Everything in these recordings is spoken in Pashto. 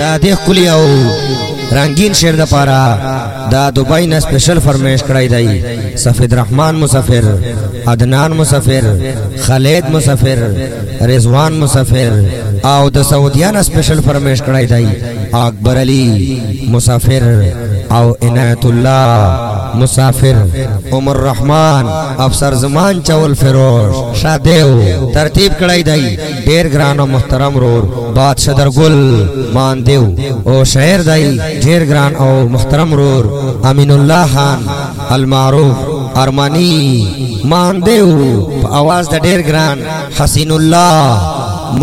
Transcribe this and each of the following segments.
دا د خولي او رنگین شعر د پاره دا دبي نه سپیشل فرمیش کړای دی سفید رحمان مسافر عدنان مسافر خالد مسافر رضوان مسافر او د سعودیانه سپیشل فرمیش کړای دی اکبر علی مسافر او عنایت الله مسافر عمر رحمان افسر زمان چول فروش شادیو ترتیب کړی دی ډیر ګران او محترم رور بادشاہ درګل مان دیو او شعر دی ډیر ګران او محترم رور امین الله خان المعروف ارمانی مان دیو په आवाज د ډیر ګران حسین الله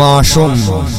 معشوم